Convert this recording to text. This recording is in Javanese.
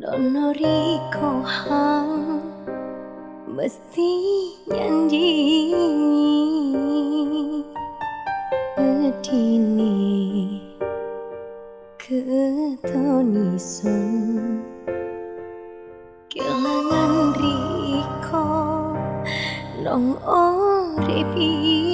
Dono Riko Hang Mesti janji Kedini Ketoni Sun Kelangan Riko Nong Oripi